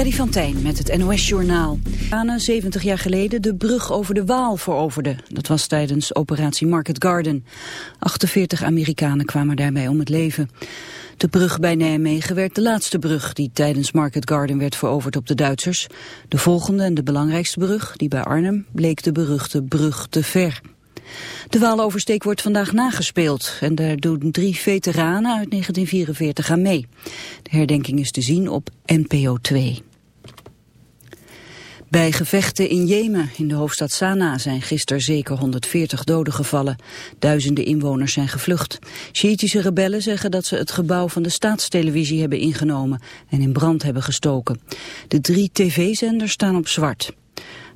Freddy van Tijn met het NOS-journaal. Ghana 70 jaar geleden de brug over de Waal veroverde. Dat was tijdens operatie Market Garden. 48 Amerikanen kwamen daarbij om het leven. De brug bij Nijmegen werd de laatste brug die tijdens Market Garden werd veroverd op de Duitsers. De volgende en de belangrijkste brug, die bij Arnhem, bleek de beruchte brug te ver. De Waaloversteek wordt vandaag nagespeeld en daar doen drie veteranen uit 1944 aan mee. De herdenking is te zien op NPO 2. Bij gevechten in Jemen, in de hoofdstad Sanaa, zijn gisteren zeker 140 doden gevallen. Duizenden inwoners zijn gevlucht. Shiïtische rebellen zeggen dat ze het gebouw van de staatstelevisie hebben ingenomen en in brand hebben gestoken. De drie tv-zenders staan op zwart.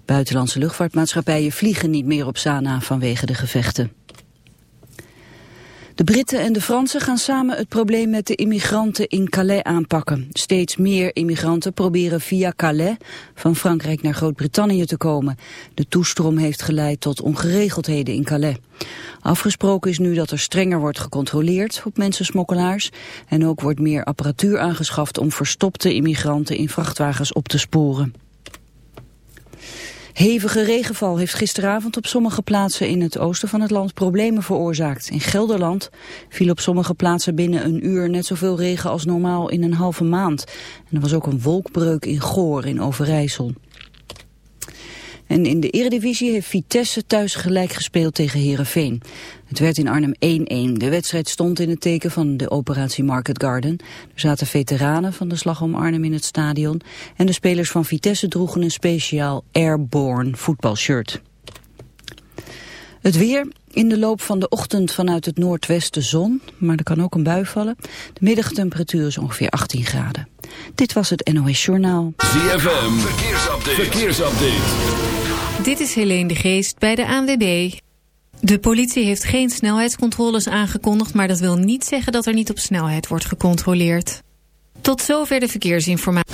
Buitenlandse luchtvaartmaatschappijen vliegen niet meer op Sanaa vanwege de gevechten. De Britten en de Fransen gaan samen het probleem met de immigranten in Calais aanpakken. Steeds meer immigranten proberen via Calais van Frankrijk naar Groot-Brittannië te komen. De toestroom heeft geleid tot ongeregeldheden in Calais. Afgesproken is nu dat er strenger wordt gecontroleerd op mensensmokkelaars. En ook wordt meer apparatuur aangeschaft om verstopte immigranten in vrachtwagens op te sporen. Hevige regenval heeft gisteravond op sommige plaatsen in het oosten van het land problemen veroorzaakt. In Gelderland viel op sommige plaatsen binnen een uur net zoveel regen als normaal in een halve maand. En er was ook een wolkbreuk in Goor in Overijssel. En in de Eredivisie heeft Vitesse thuis gelijk gespeeld tegen Herenveen. Het werd in Arnhem 1-1. De wedstrijd stond in het teken van de operatie Market Garden. Er zaten veteranen van de slag om Arnhem in het stadion. En de spelers van Vitesse droegen een speciaal Airborne voetbalshirt. Het weer, in de loop van de ochtend vanuit het noordwesten zon, maar er kan ook een bui vallen. De middagtemperatuur is ongeveer 18 graden. Dit was het NOS Journaal. ZFM, verkeersupdate. verkeersupdate. Dit is Helene de Geest bij de ANWB. De politie heeft geen snelheidscontroles aangekondigd... maar dat wil niet zeggen dat er niet op snelheid wordt gecontroleerd. Tot zover de verkeersinformatie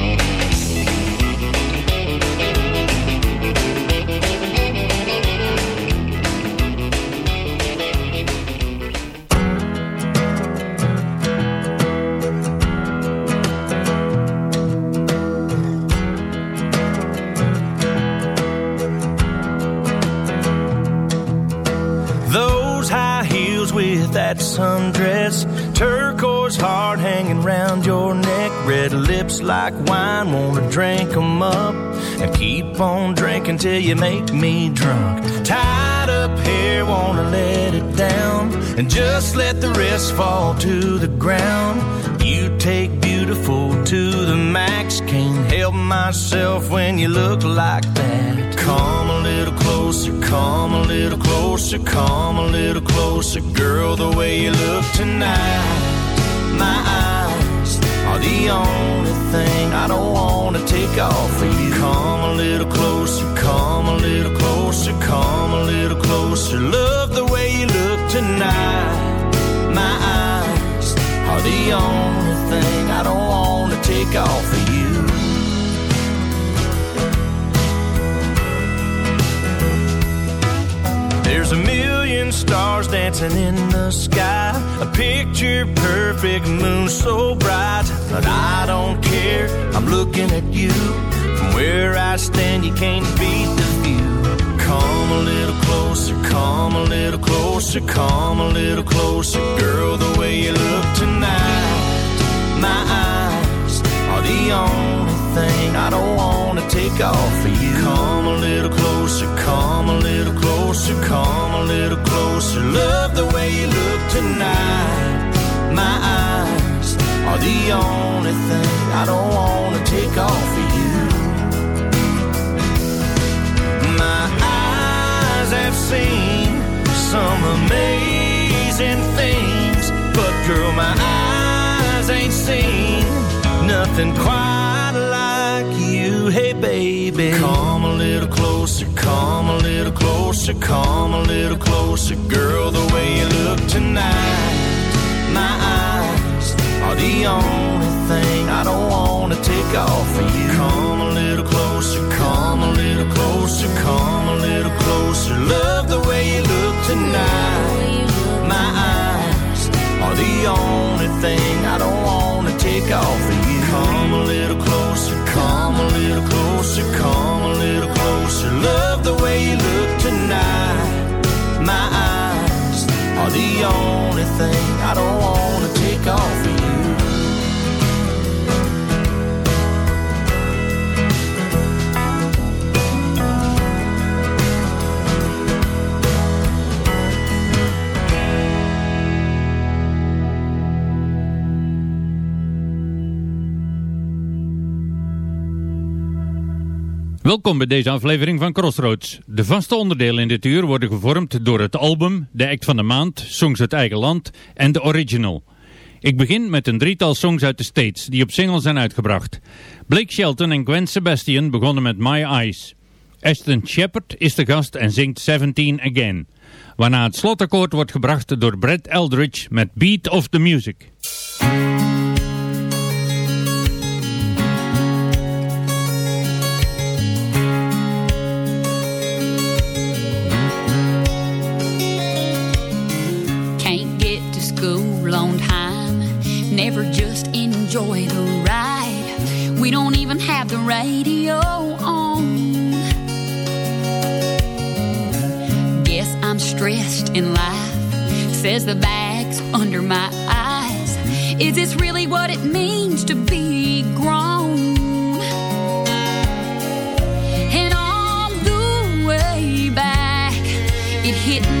Sundress turquoise heart hanging round your neck, red lips like wine, wanna drink 'em up and keep on drinking till you make me drunk. Tied up here, wanna let it down and just let the rest fall to the ground. You take beautiful to the max, can't help myself when you look like that. Come closer, come a little closer, come a little closer, girl, the way you look tonight. My eyes are the only thing I don't wanna take off of you. Come a little closer, come a little closer, come a little closer. Love the way you look tonight. My eyes are the only thing I don't wanna take off of you. Stars dancing in the sky. A picture perfect moon so bright. But I don't care, I'm looking at you. From where I stand, you can't beat the view. Come a little closer, come a little closer, come a little closer. Girl, the way you look tonight. My eyes are the only thing I don't wanna take off for you. Come a little closer, come a little closer, come a little closer. Love the way you look tonight. My eyes are the only thing I don't wanna take off for you. My eyes have seen some amazing things, but girl, my eyes ain't seen nothing quite you. Hey, baby, come a little closer, come a little closer, come a little closer, girl, the way you look tonight. My eyes are the only thing I don't wanna take off of you. Come a little closer, come a little closer, come a little closer. Love the way you look tonight. My eyes are the only thing I don't wanna take off little closer, come a little closer. Love the way you look tonight. My eyes are the only thing I don't wanna take off Welkom bij deze aflevering van Crossroads. De vaste onderdelen in dit uur worden gevormd door het album, de act van de maand, songs uit eigen land en de original. Ik begin met een drietal songs uit de States die op single zijn uitgebracht. Blake Shelton en Gwen Sebastian begonnen met My Eyes. Ashton Shepard is de gast en zingt 17 Again. Waarna het slotakkoord wordt gebracht door Brad Eldridge met Beat of the Music. Never just enjoy the ride. We don't even have the radio on. Guess I'm stressed in life. Says the bags under my eyes. Is this really what it means to be grown? And on the way back, it hit me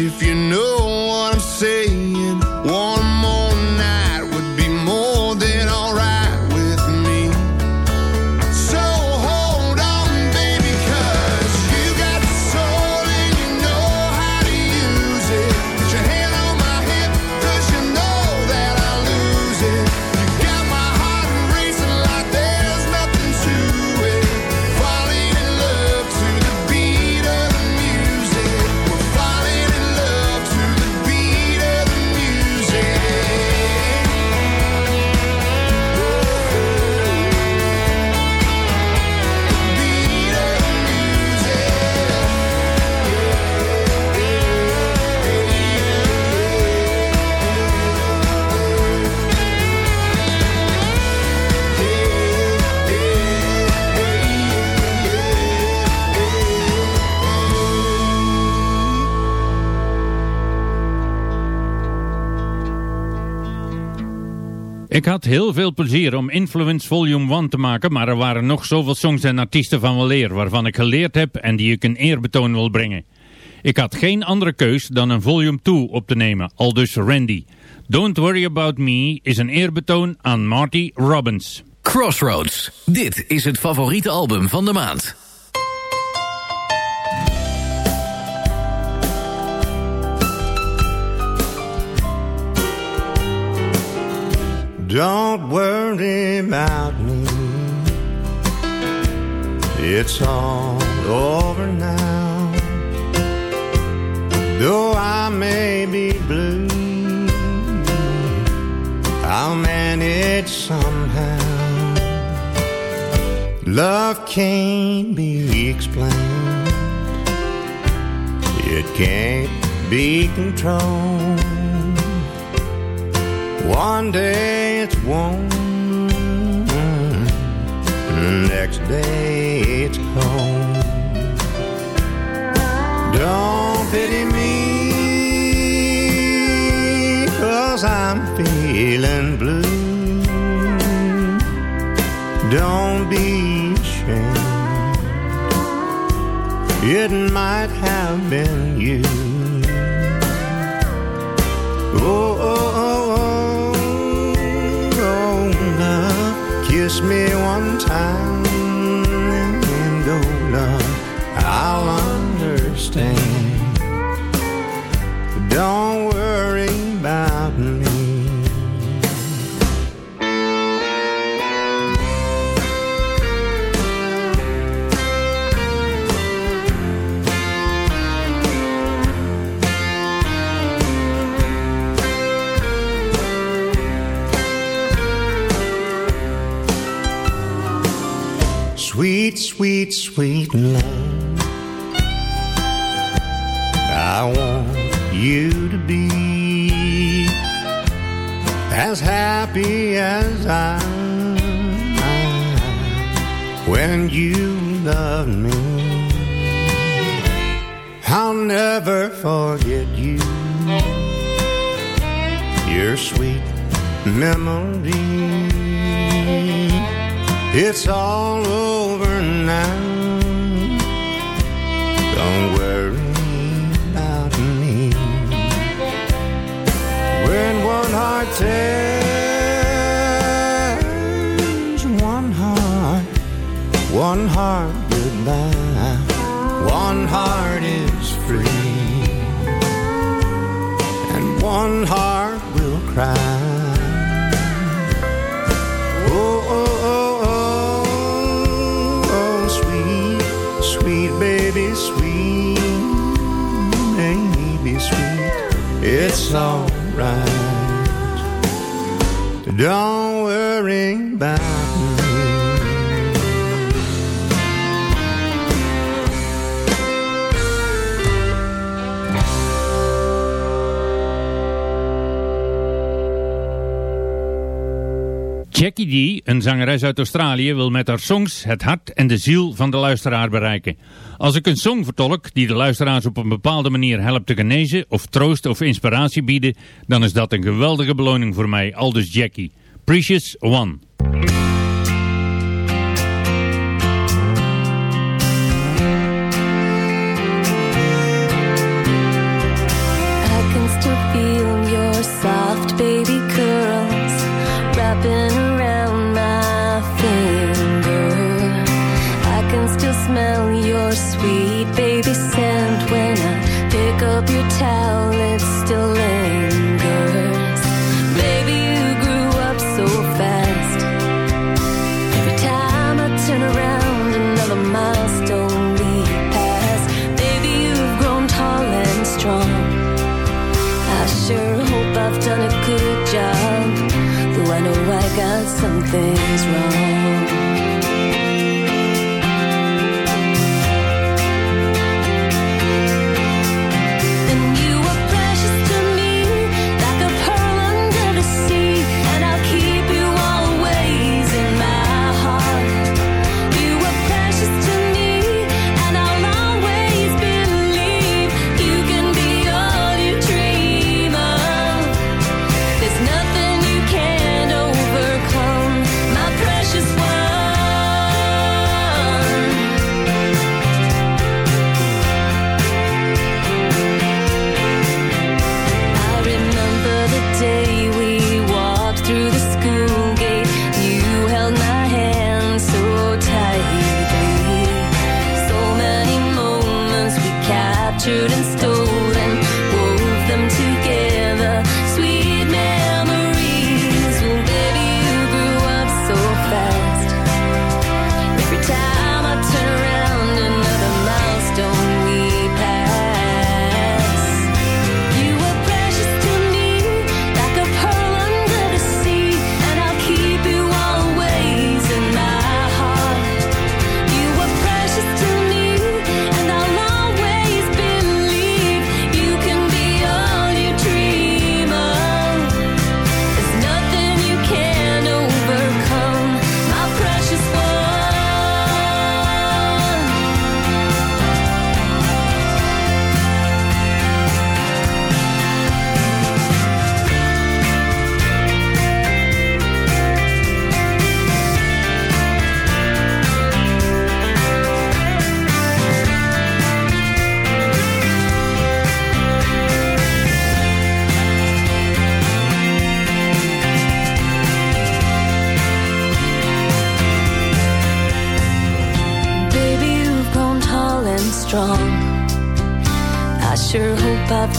if you know. Ik had heel veel plezier om Influence Volume 1 te maken, maar er waren nog zoveel songs en artiesten van weleer waarvan ik geleerd heb en die ik een eerbetoon wil brengen. Ik had geen andere keus dan een Volume 2 op te nemen, al dus Randy. Don't Worry About Me is een eerbetoon aan Marty Robbins. Crossroads, dit is het favoriete album van de maand. Don't worry about me. It's all over now. Though I may be blue, I'll manage somehow. Love can't be explained. It can't be controlled. One day it's warm, next day it's cold. Don't pity me, cause I'm feeling blue. Don't be ashamed, it might have been you. Oh, oh, oh, kiss me one time and go, love, I'll understand. Don't Sweet, sweet, sweet love. I want you to be as happy as I am when you love me. I'll never forget you, your sweet memory. It's all over now. Don't worry about me. When one heart tells one heart, one heart goodbye, one heart is free, and one heart will cry. It's alright. Don't worry Jackie D, een zangeres uit Australië, wil met haar songs het hart en de ziel van de luisteraar bereiken. Als ik een song vertolk die de luisteraars op een bepaalde manier helpt te genezen of troost of inspiratie bieden, dan is dat een geweldige beloning voor mij, aldus Jackie. Precious One.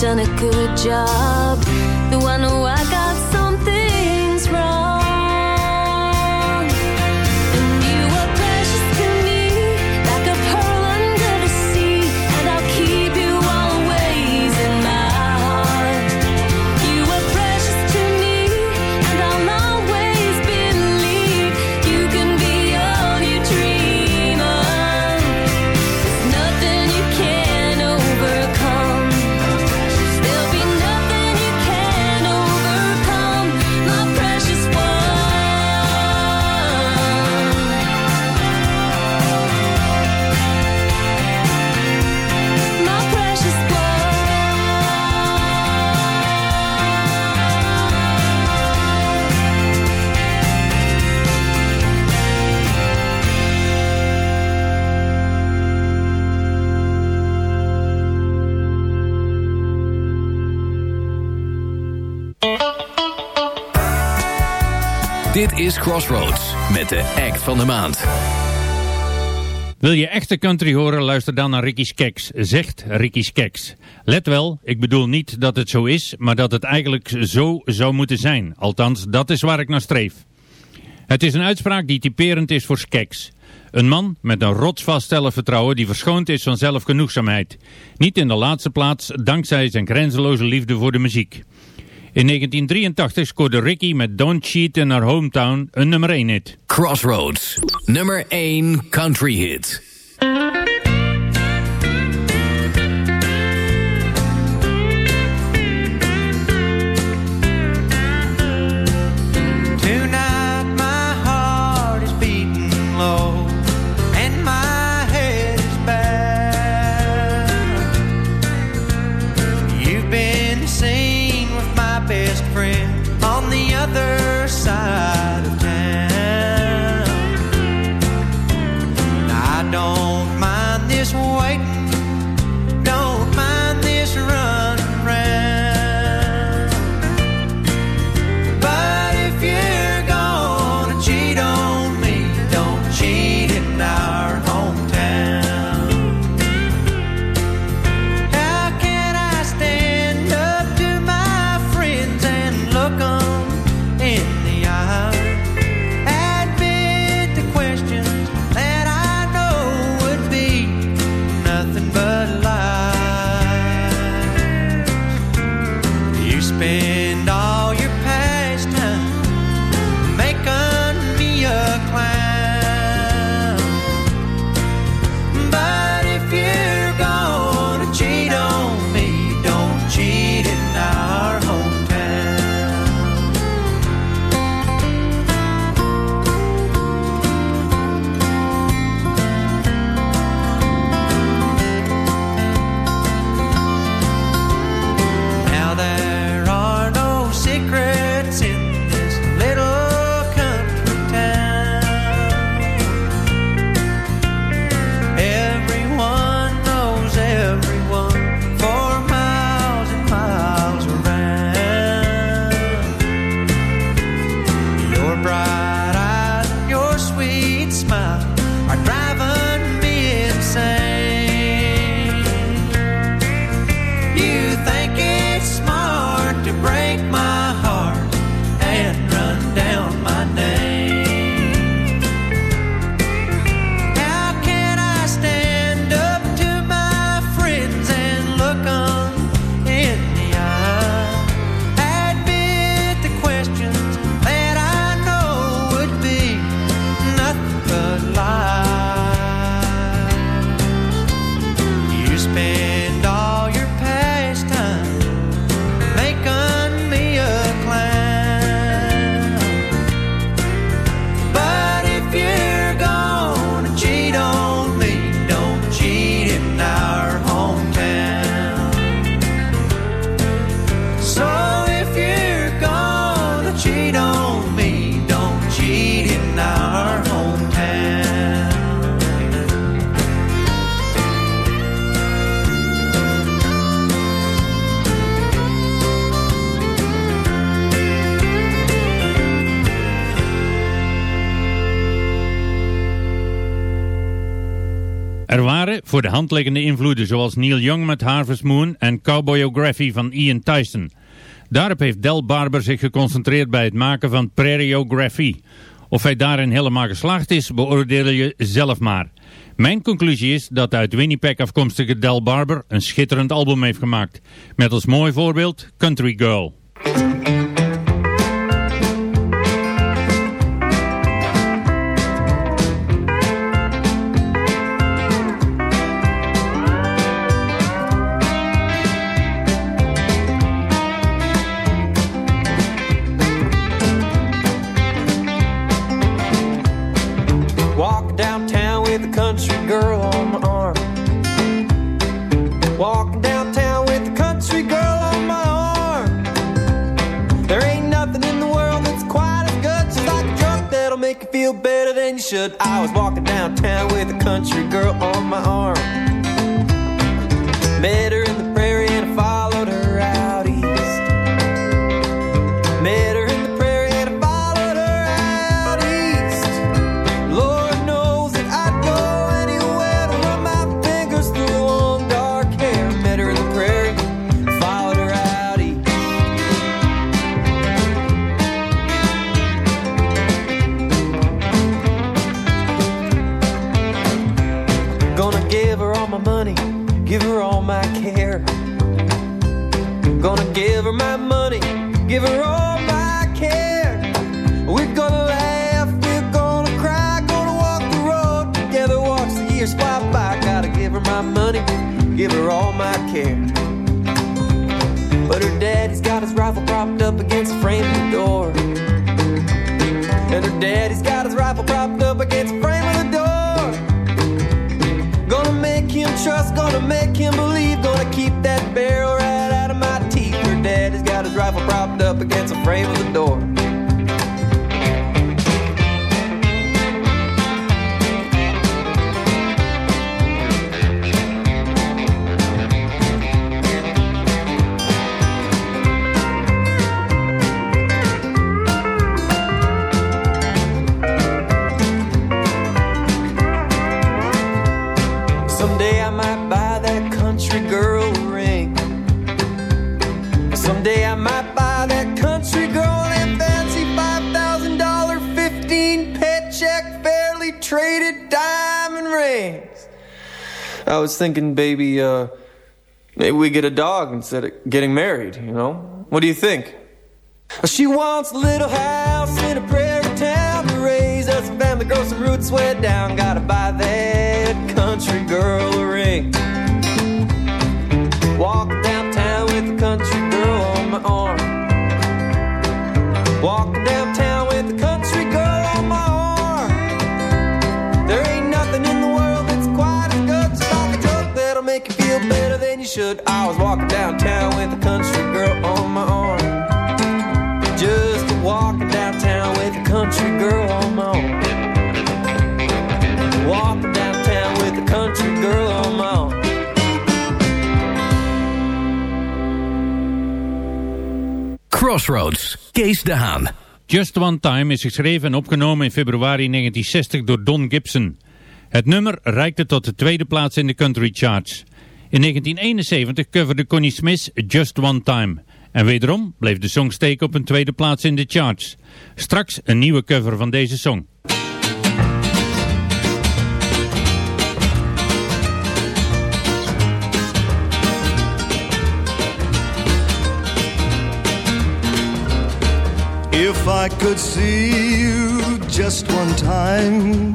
Done a good job. Crossroads met de act van de maand. Wil je echte country horen, luister dan naar Ricky's Keks, zegt Ricky's Keks. Let wel, ik bedoel niet dat het zo is, maar dat het eigenlijk zo zou moeten zijn. Althans, dat is waar ik naar streef. Het is een uitspraak die typerend is voor Skeks. Een man met een rotsvast zelfvertrouwen die verschoond is van zelfgenoegzaamheid. Niet in de laatste plaats dankzij zijn grenzeloze liefde voor de muziek. In 1983 scoorde Ricky met Don't Cheat in Our Hometown een nummer 1 hit. Crossroads, nummer 1 country hit. Voor de hand liggende invloeden zoals Neil Young met Harvest Moon en Cowboyography van Ian Tyson. Daarop heeft Del Barber zich geconcentreerd bij het maken van Prairiography. Of hij daarin helemaal geslaagd is, beoordeel je zelf maar. Mijn conclusie is dat uit Winnipeg afkomstige Del Barber een schitterend album heeft gemaakt. Met als mooi voorbeeld Country Girl. Thinking, baby, uh, maybe we get a dog instead of getting married, you know? What do you think? She wants a little house in a prairie town to raise us a family, grow some roots way down. Gotta buy that country girl a ring. Walk downtown with a country girl on my arm. Walking downtown should. I was walking downtown with a country girl on my arm. Just walking downtown with a country girl on my arm. Walking downtown with a country girl on my arm. Crossroads, Kees de Haan. Just One Time is geschreven en opgenomen in februari 1960 door Don Gibson. Het nummer reikte tot de tweede plaats in de country charts. In 1971 coverde Connie Smith Just One Time. En wederom bleef de song steken op een tweede plaats in de charts. Straks een nieuwe cover van deze song. If I could see you just one time,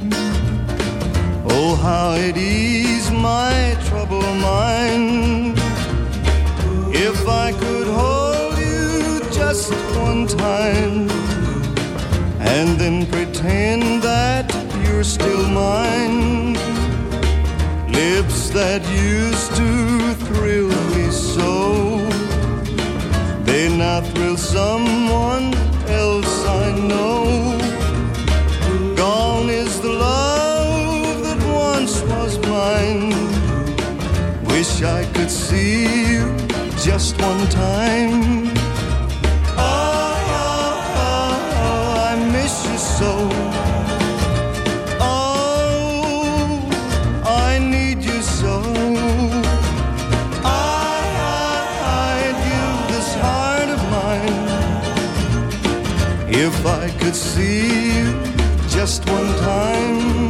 oh, how it ease my troubled mind. If I could hold you just one time, and then pretend that you're still mine. Lips that used to thrill me so, they now thrill someone else I know. see you just one time. Oh, oh, oh, oh I miss you so. Oh, I need you so. I, give this heart of mine. If I could see you just one time.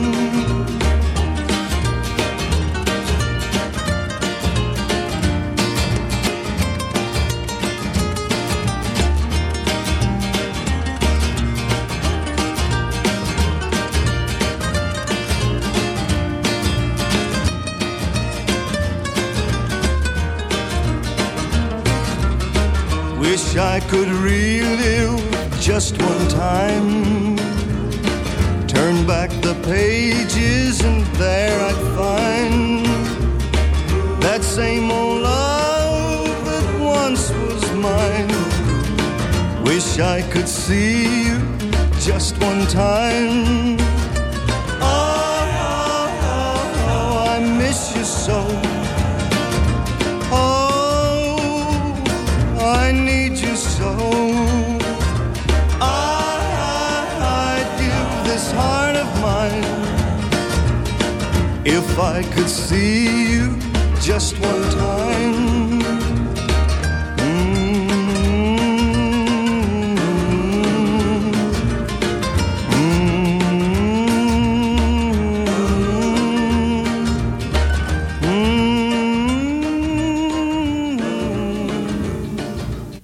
Wish I could relive just one time. Turn back the pages and there I'd find that same old love that once was mine. Wish I could see you just one time. Oh, oh, oh, oh, I miss you so. If I could see you just one time.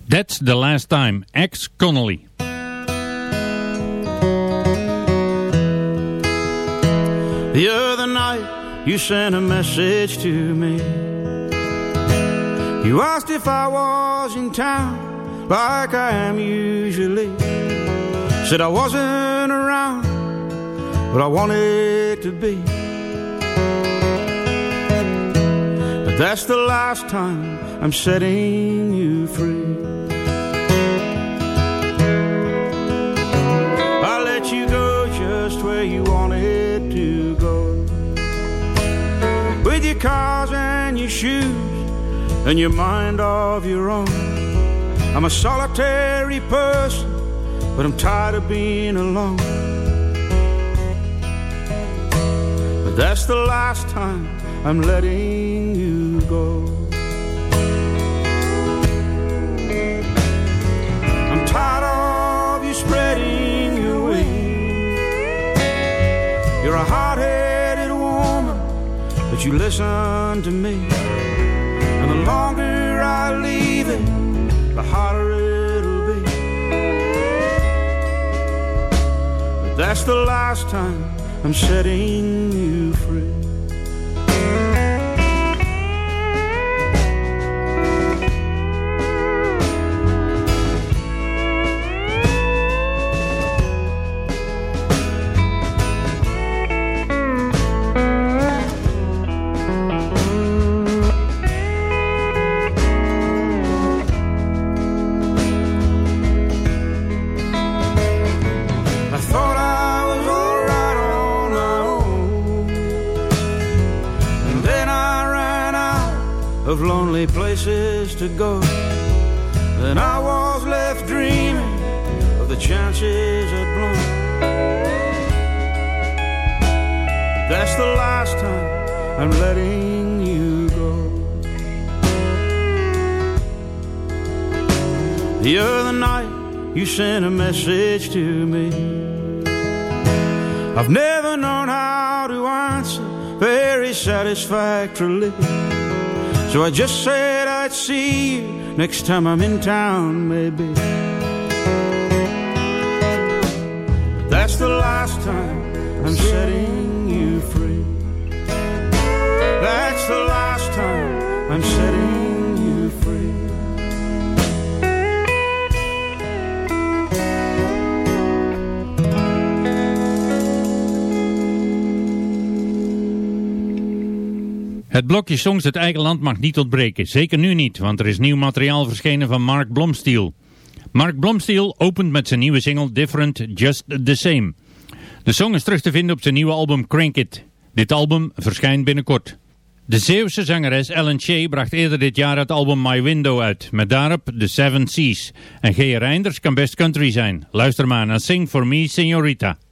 That's the last time. Ex Connolly. You sent a message to me. You asked if I was in town like I am usually. Said I wasn't around, but I wanted to be. But that's the last time I'm setting you free. I let you go just where you wanted cars and your shoes and your mind of your own. I'm a solitary person, but I'm tired of being alone. But that's the last time I'm letting you go. I'm tired of you spreading your wings. You're a woman, you listen to me. And the longer I leave it, the harder it'll be. But that's the last time I'm setting you free. To. Then I was left dreaming of the chances I'd blown. That's the last time I'm letting you go. The other night you sent a message to me. I've never known how to answer very satisfactorily. So I just said I'd see you next time I'm in town, maybe. But that's the last time I'm setting you free. That's the last time I'm setting Het blokje songs uit eigen land mag niet ontbreken. Zeker nu niet, want er is nieuw materiaal verschenen van Mark Blomsteel. Mark Blomsteel opent met zijn nieuwe single Different Just The Same. De song is terug te vinden op zijn nieuwe album Crank It. Dit album verschijnt binnenkort. De Zeeuwse zangeres Ellen Shea bracht eerder dit jaar het album My Window uit, met daarop The Seven Seas. En G. Reinders kan best country zijn. Luister maar naar Sing For Me Señorita.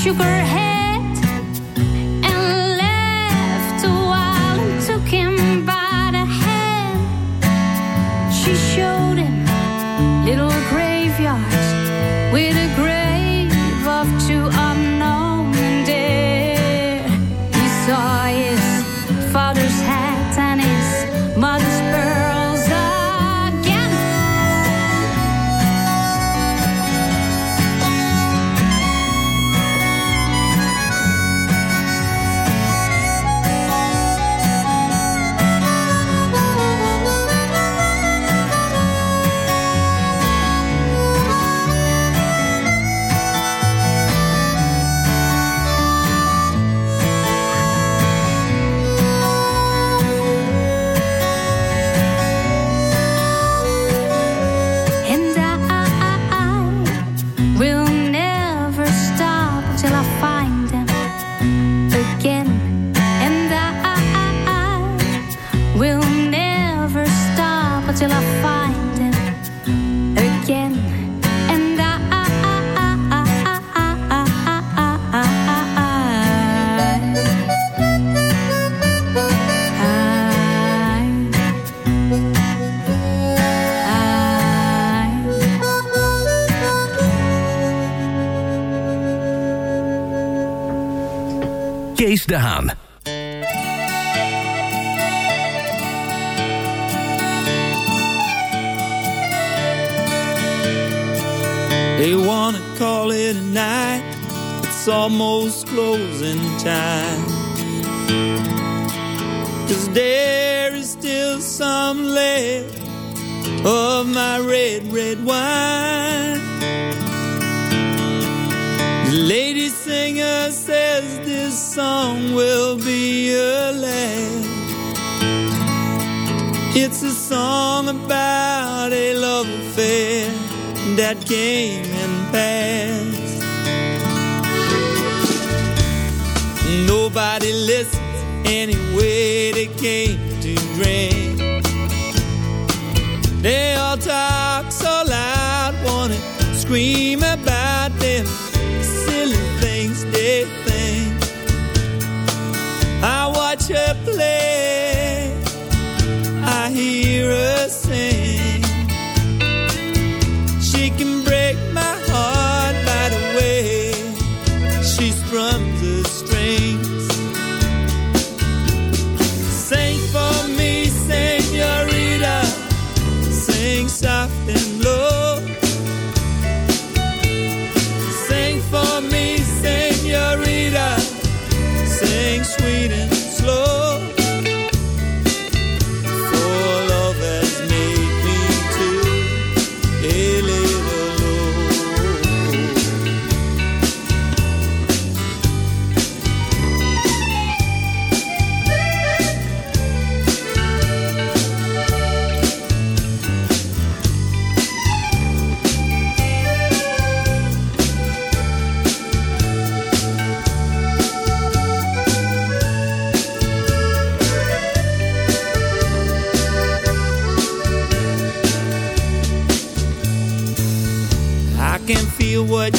She de Haan. They wanna call it a night. It's almost closing time. Cause there is still some left of my red, red wine. The lady singer says song will be her last. It's a song about a love affair that came and passed. Nobody listens anyway, they came to drink. They all talk so loud, wanna scream você.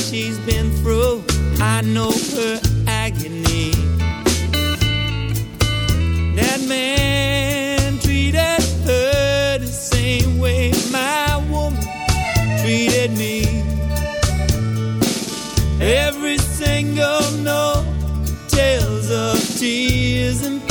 She's been through. I know her agony. That man treated her the same way my woman treated me. Every single note tells of tears and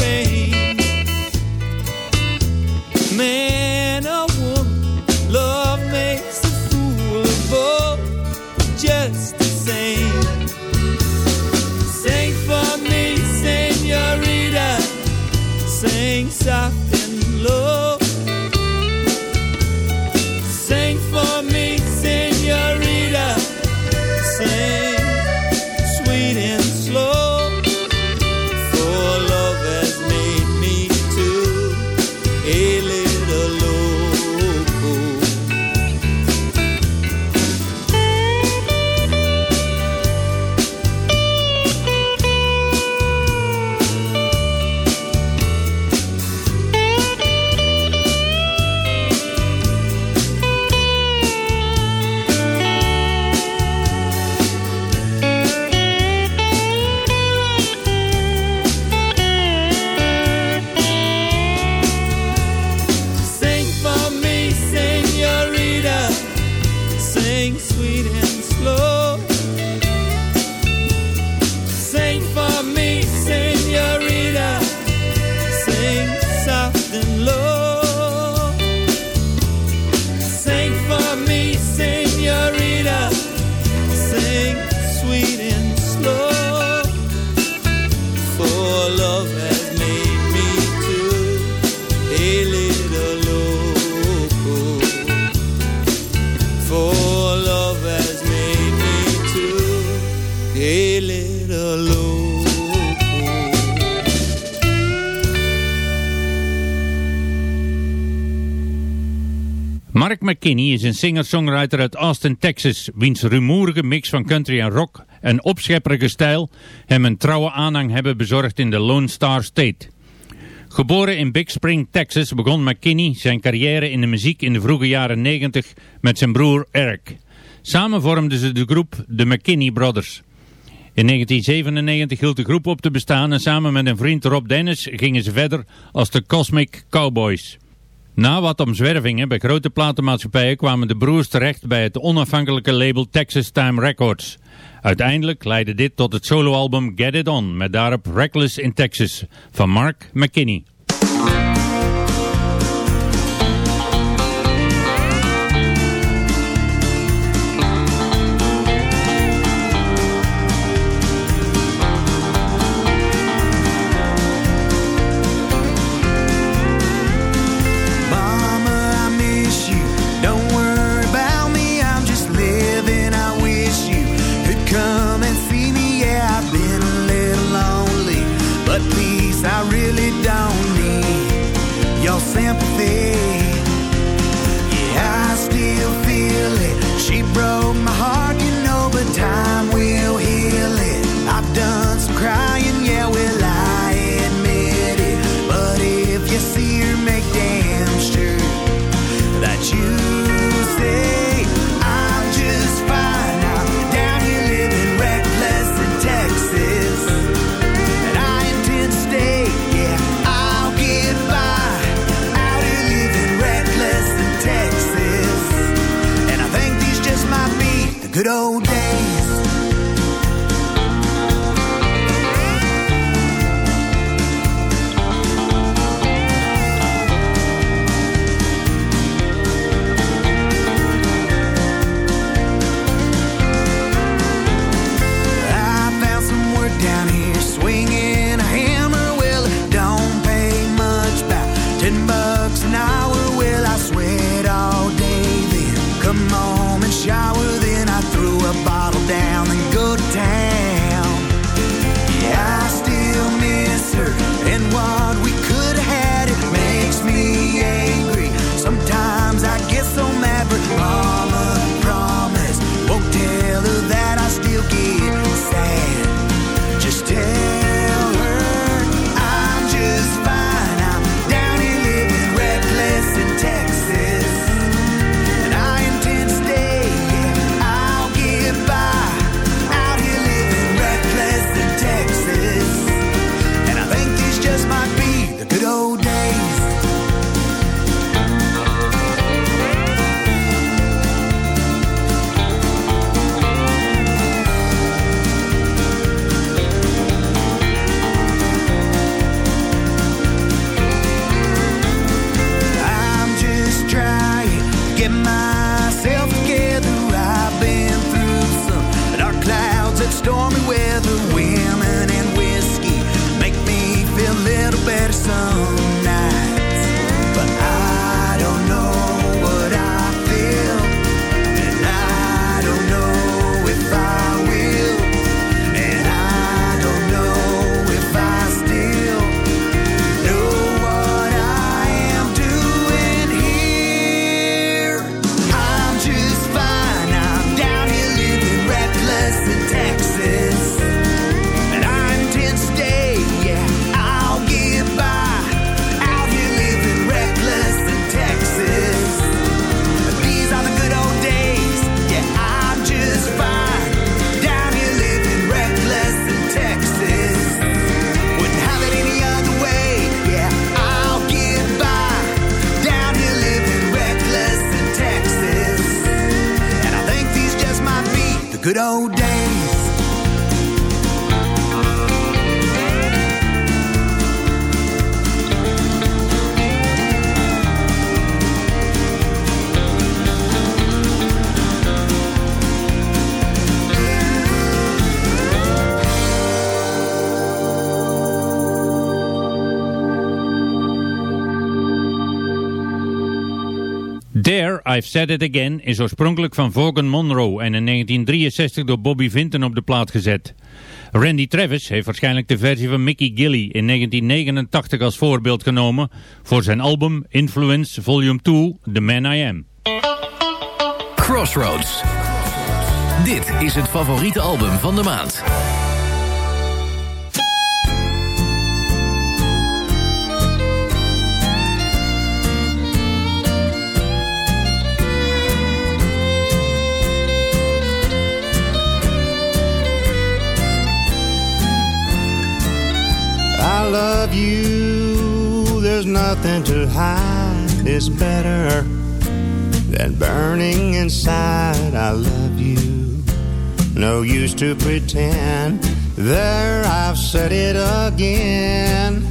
Mark McKinney is een singer-songwriter uit Austin, Texas, wiens rumoerige mix van country en rock en opschepperige stijl hem een trouwe aanhang hebben bezorgd in de Lone Star State. Geboren in Big Spring, Texas, begon McKinney zijn carrière in de muziek in de vroege jaren 90 met zijn broer Eric. Samen vormden ze de groep de McKinney Brothers. In 1997 hield de groep op te bestaan en samen met een vriend Rob Dennis gingen ze verder als de Cosmic Cowboys. Na wat omzwervingen bij grote platenmaatschappijen kwamen de broers terecht bij het onafhankelijke label Texas Time Records. Uiteindelijk leidde dit tot het soloalbum Get It On met daarop Reckless in Texas van Mark McKinney. I've Said It Again is oorspronkelijk van Vaughan Monroe en in 1963 door Bobby Vinton op de plaat gezet. Randy Travis heeft waarschijnlijk de versie van Mickey Gilly in 1989 als voorbeeld genomen voor zijn album Influence Volume 2 The Man I Am. Crossroads. Dit is het favoriete album van de maand. Love you, there's nothing to hide. It's better than burning inside. I love you, no use to pretend. There, I've said it again.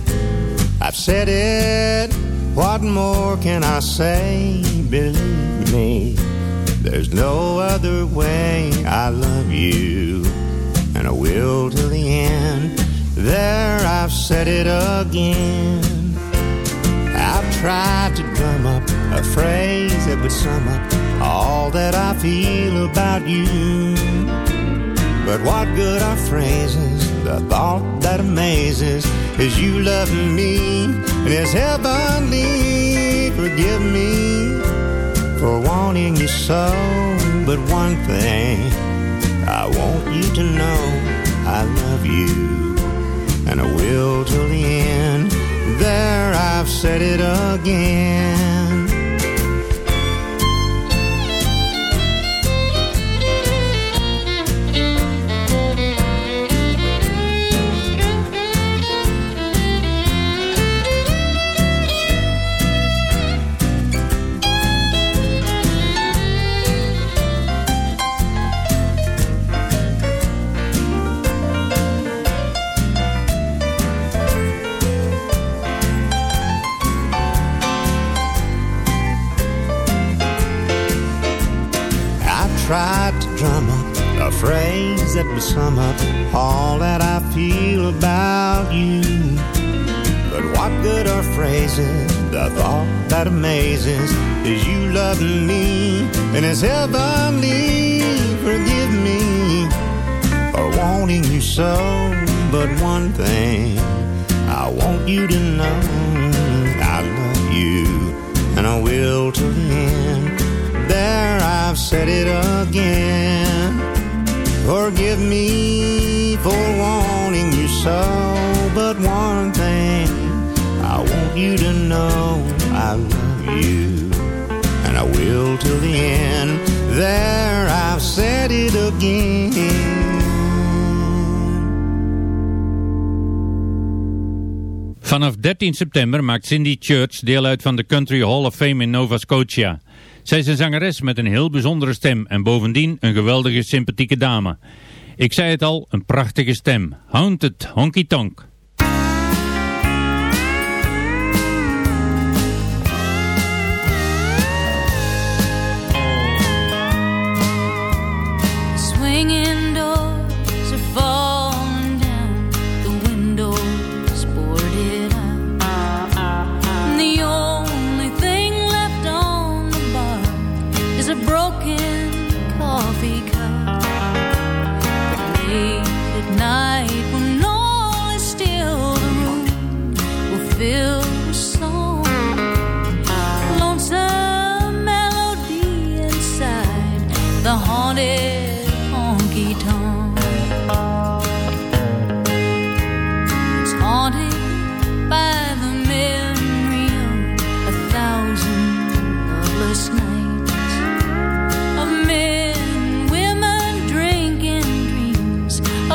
I've said it, what more can I say? Believe me, there's no other way. I love you, and I will till the end. There, I've said it again. I've tried to drum up a phrase that would sum up all that I feel about you. But what good are phrases? The thought that amazes is you love me and it's heavenly. Forgive me for wanting you so. But one thing I want you to know I love you and I will till the end. There, I've said it again. Phrase that would sum up all that I feel about you. But what good are phrases? The thought that amazes is you love me and it's heavenly. Forgive me for wanting you so. But one thing I want you to know I love you and I will till the end. There, I've said it again. Forgive me for wanting you so. But one thing I want you to know I love you. And I will till the end. There, I've said it again. Vanaf 13 september maakt Cindy Church deel uit van de Country Hall of Fame in Nova Scotia. Zij is een zangeres met een heel bijzondere stem en bovendien een geweldige sympathieke dame. Ik zei het al, een prachtige stem. Haunted Honky Tonk.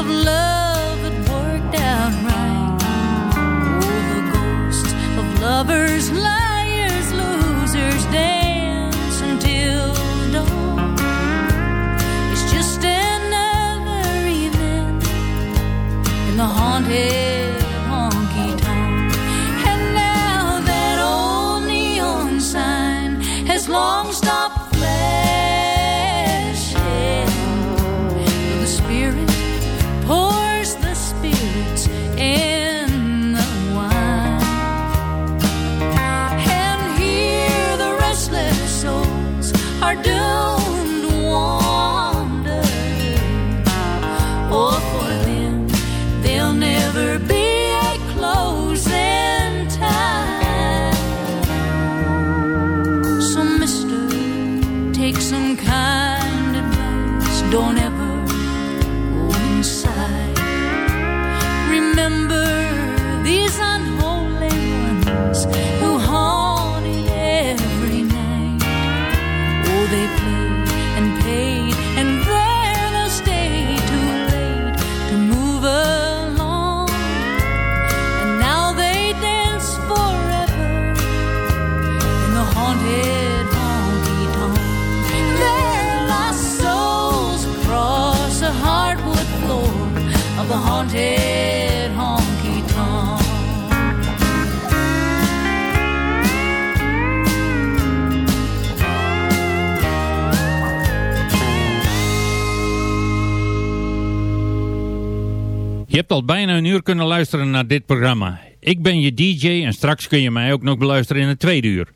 Of love worked out right. Oh, the ghosts of lovers, liars, losers dance until dawn. It's just another in the haunted hebt al bijna een uur kunnen luisteren naar dit programma. Ik ben je DJ en straks kun je mij ook nog beluisteren in het tweede uur.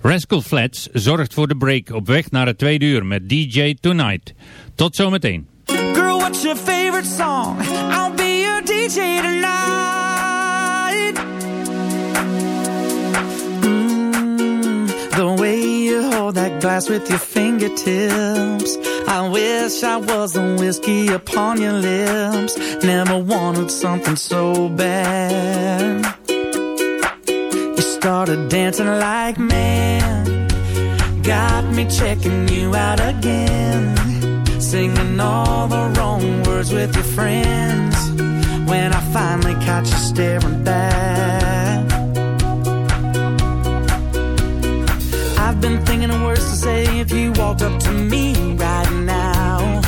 Rascal Flats zorgt voor de break op weg naar het tweede uur met DJ Tonight. Tot zometeen. Girl, what's your favorite song? I'll be your DJ tonight. Glass with your fingertips. I wish I was the whiskey upon your lips. Never wanted something so bad. You started dancing like man. Got me checking you out again. Singing all the wrong words with your friends. When I finally caught you staring back. If you walked up to me right now.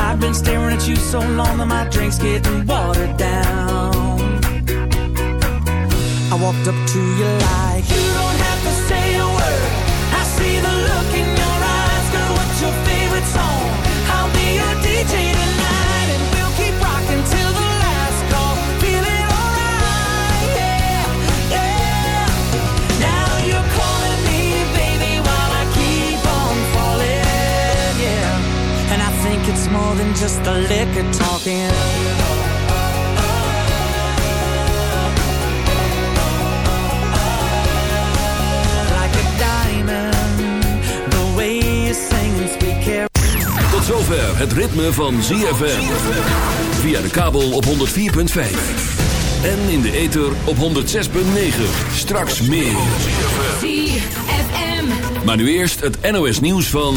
I've been staring at you so long that my drink's getting watered down. I walked up to you like You don't have to say a word I see the look in your eyes Girl, what's your favorite song? I'll be your DJ than just the liquor talking like a diamond. The way you sing and speak care. Tot zover het ritme van ZFM. Via de kabel op 104.5. En in de ether op 106.9. Straks meer. ZFM. Maar nu eerst het NOS nieuws van...